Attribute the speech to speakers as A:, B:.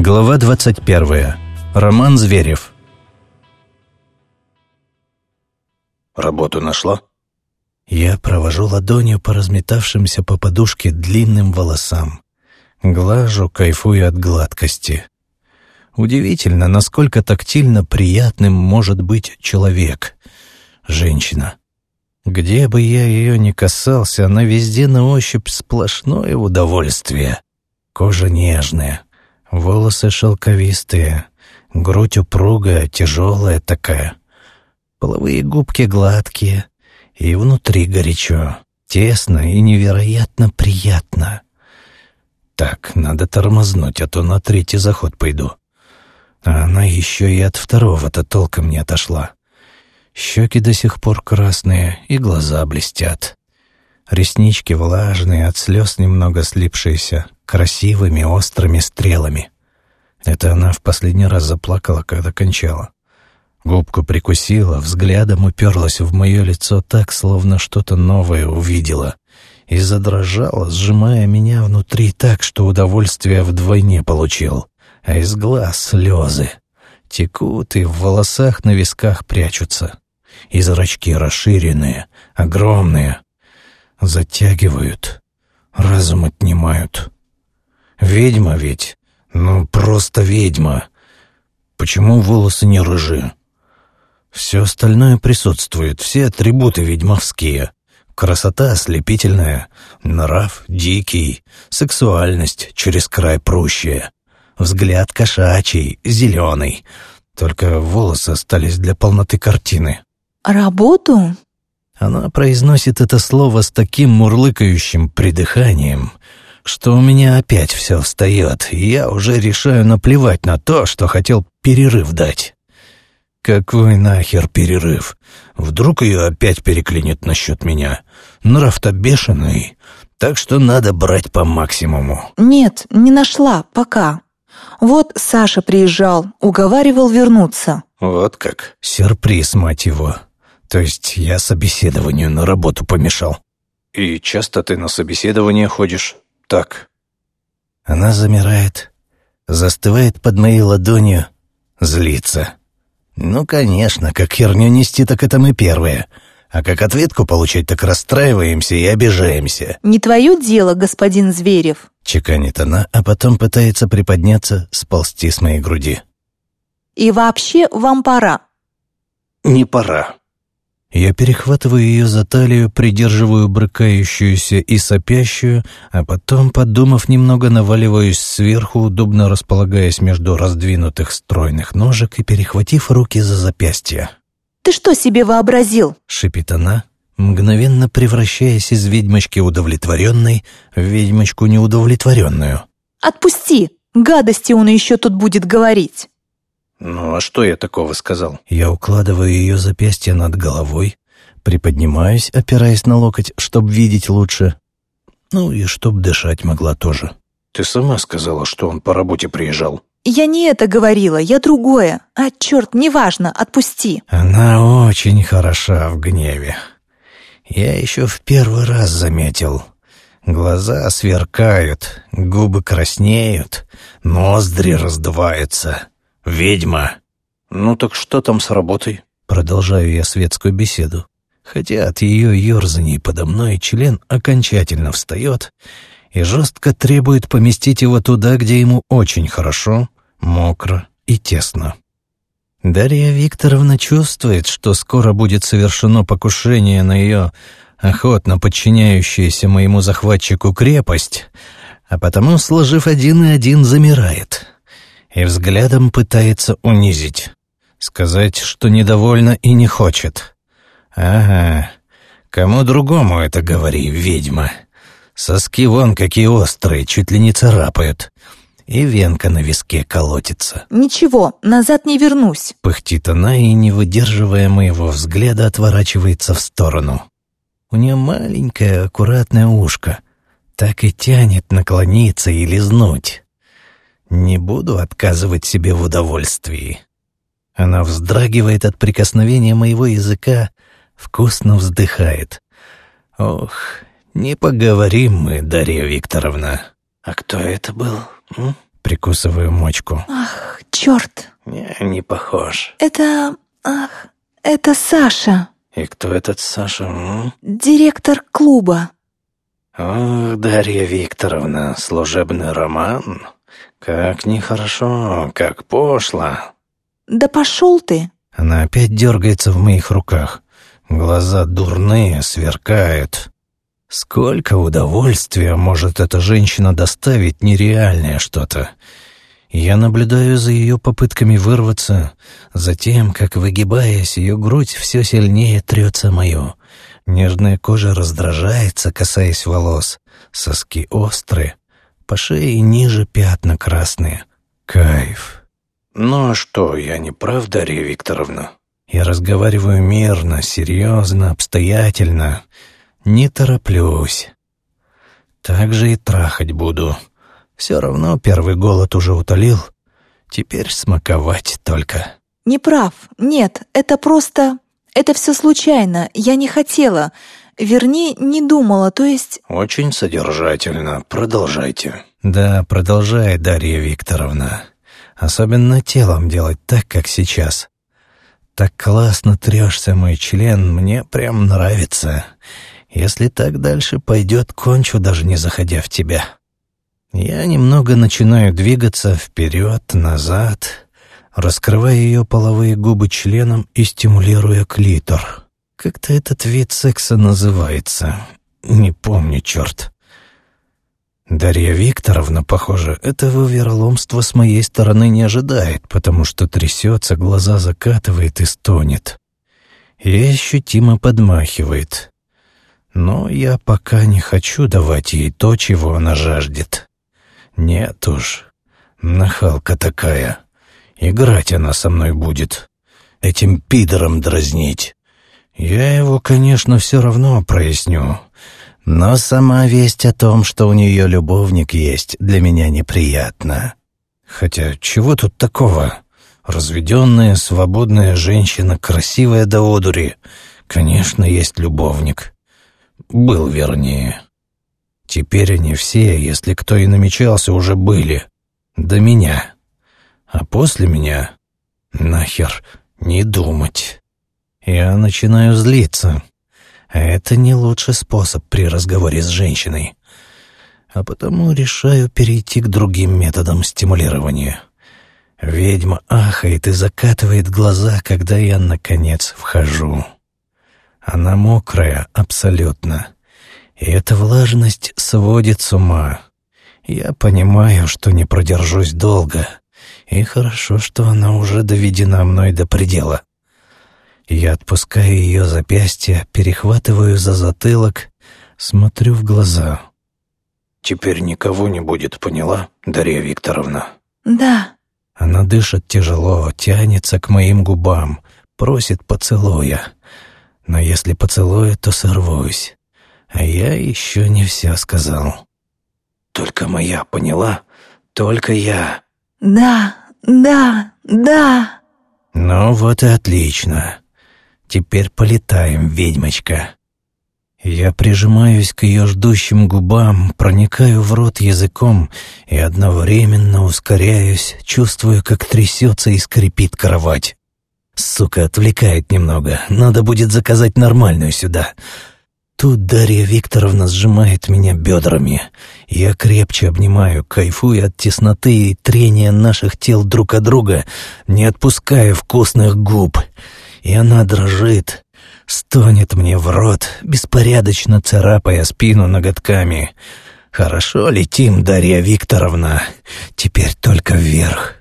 A: Глава 21. Роман Зверев.
B: Работу нашла?
A: Я провожу ладонью по разметавшимся по подушке длинным волосам. Глажу, кайфую от гладкости. Удивительно, насколько тактильно приятным может быть человек. Женщина. Где бы я ее ни касался, она везде на ощупь сплошное удовольствие. Кожа нежная, волосы шелковистые, грудь упругая, тяжелая такая. Половые губки гладкие, и внутри горячо, тесно и невероятно приятно. Так, надо тормознуть, а то на третий заход пойду. А она еще и от второго-то толком не отошла. Щеки до сих пор красные, и глаза блестят. Реснички влажные, от слез немного слипшиеся, красивыми острыми стрелами. Это она в последний раз заплакала, когда кончала. Губку прикусила, взглядом уперлась в мое лицо так, словно что-то новое увидела, и задрожала, сжимая меня внутри так, что удовольствие вдвойне получил, а из глаз слезы. Текут и в волосах на висках прячутся и зрачки расширенные, огромные. Затягивают, разум отнимают. Ведьма ведь, ну просто ведьма. Почему волосы не рыжие? Все остальное присутствует, все атрибуты ведьмовские. Красота ослепительная, нрав дикий, сексуальность через край прущая, взгляд кошачий, зеленый. Только волосы остались для полноты картины.
C: «Работу?»
A: Она произносит это слово с таким мурлыкающим придыханием, что у меня опять все встает, и я уже решаю наплевать на то, что хотел перерыв дать. Какой нахер перерыв? Вдруг ее опять переклинит насчет меня? Нрав-то бешеный, так что надо брать по максимуму.
C: «Нет, не нашла, пока. Вот Саша приезжал, уговаривал вернуться».
A: Вот как. Сюрприз, мать его. То есть я собеседованию на работу помешал. И часто ты на собеседование ходишь? Так. Она замирает, застывает под моей ладонью, злится. Ну, конечно, как херню нести, так это мы первые. А как ответку получать, так расстраиваемся и обижаемся.
C: «Не твое дело, господин Зверев».
A: Чеканит она, а потом пытается приподняться, сползти с моей груди.
C: «И вообще вам пора».
A: «Не пора», я перехватываю ее за талию, придерживаю брыкающуюся и сопящую, а потом, подумав немного, наваливаюсь сверху, удобно располагаясь между раздвинутых стройных ножек и перехватив руки за запястья.
C: «Ты что себе вообразил?»
A: — шипит она, мгновенно превращаясь из ведьмочки удовлетворенной в ведьмочку неудовлетворенную.
C: «Отпусти! Гадости он еще тут будет говорить!»
A: «Ну а что я такого сказал?» Я укладываю ее запястье над головой, приподнимаюсь, опираясь на локоть, чтобы видеть лучше. Ну и чтоб дышать могла тоже. «Ты сама сказала, что он по работе приезжал».
C: «Я не это говорила, я другое. А, черт, неважно, отпусти».
A: Она очень хороша в гневе. Я еще в первый раз заметил. Глаза сверкают, губы краснеют, ноздри раздуваются. «Ведьма!» «Ну так что там с работой?» Продолжаю я светскую беседу. Хотя от ее ерзаний подо мной член окончательно встает и жестко требует поместить его туда, где ему очень хорошо, мокро и тесно. Дарья Викторовна чувствует, что скоро будет совершено покушение на ее охотно подчиняющуюся моему захватчику крепость, а потому, сложив один и один, замирает — и взглядом пытается унизить. Сказать, что недовольна и не хочет. Ага, кому другому это говори, ведьма. Соски вон какие острые, чуть ли не царапают. И венка на виске колотится.
C: «Ничего, назад не вернусь», —
A: пыхтит она и, не выдерживая моего взгляда, отворачивается в сторону. У нее маленькое аккуратное ушко. Так и тянет наклониться и лизнуть. Не буду отказывать себе в удовольствии. Она вздрагивает от прикосновения моего языка, вкусно вздыхает. Ох, не поговорим мы, Дарья Викторовна. А кто это был? М? Прикусываю мочку.
C: Ах, черт.
B: Не, не похож.
C: Это... Ах, это Саша.
B: И кто этот Саша? М?
C: Директор клуба.
B: Ох, Дарья Викторовна, служебный роман. Как нехорошо, как пошло.
C: Да пошел ты.
A: Она опять дергается в моих руках. Глаза дурные, сверкают. Сколько удовольствия может эта женщина доставить нереальное что-то. Я наблюдаю за ее попытками вырваться, за тем, как, выгибаясь, ее грудь все сильнее трется мою. Нежная кожа раздражается, касаясь волос. Соски острые, по шее ниже пятна красные. Кайф.
B: Ну а что, я не прав, Дарья Викторовна?
A: Я разговариваю мирно, серьезно, обстоятельно. Не тороплюсь. Так же и трахать буду. Все равно первый голод уже утолил. Теперь смаковать только.
C: Не прав. Нет, это просто... Это все случайно. Я не хотела. Вернее, не думала, то есть...
B: Очень содержательно. Продолжайте.
A: Да, продолжай, Дарья Викторовна. Особенно телом делать так, как сейчас. Так классно трешься мой член, мне прям нравится. Если так дальше пойдет, кончу, даже не заходя в тебя. Я немного начинаю двигаться вперед, назад, раскрывая ее половые губы членом и стимулируя клитор. Как-то этот вид секса называется. Не помню, черт. Дарья Викторовна, похоже, этого вероломства с моей стороны не ожидает, потому что трясется, глаза закатывает и стонет. И ощутимо подмахивает. Но я пока не хочу давать ей то, чего она жаждет. Нет уж, нахалка такая. Играть она со мной будет. Этим пидором дразнить. Я его, конечно, все равно проясню. Но сама весть о том, что у нее любовник есть, для меня неприятна. Хотя чего тут такого? Разведенная, свободная женщина, красивая до одури. Конечно, есть любовник. Был, вернее. Теперь они все, если кто и намечался, уже были. До меня. А после меня нахер не думать. Я начинаю злиться. Это не лучший способ при разговоре с женщиной. А потому решаю перейти к другим методам стимулирования. Ведьма ахает и закатывает глаза, когда я, наконец, вхожу. Она мокрая абсолютно. И эта влажность сводит с ума. Я понимаю, что не продержусь долго. И хорошо, что она уже доведена мной до предела. Я отпускаю ее запястье, перехватываю за затылок, смотрю в глаза.
B: Теперь никого не будет, поняла, Дарья Викторовна?
C: Да.
A: Она дышит тяжело, тянется к моим губам, просит поцелуя. Но если поцелую, то сорвусь. А я еще не все сказал.
B: Только моя, поняла? Только я.
C: Да, да, да.
A: Ну вот и отлично. Теперь полетаем, ведьмочка. Я прижимаюсь к ее ждущим губам, проникаю в рот языком и одновременно ускоряюсь, чувствую, как трясется и скрипит кровать. Сука, отвлекает немного. Надо будет заказать нормальную сюда. Тут Дарья Викторовна сжимает меня бедрами. Я крепче обнимаю, кайфую от тесноты и трения наших тел друг от друга, не отпуская вкусных губ. И она дрожит, стонет мне в рот, беспорядочно царапая спину ноготками. «Хорошо летим, Дарья Викторовна. Теперь только вверх».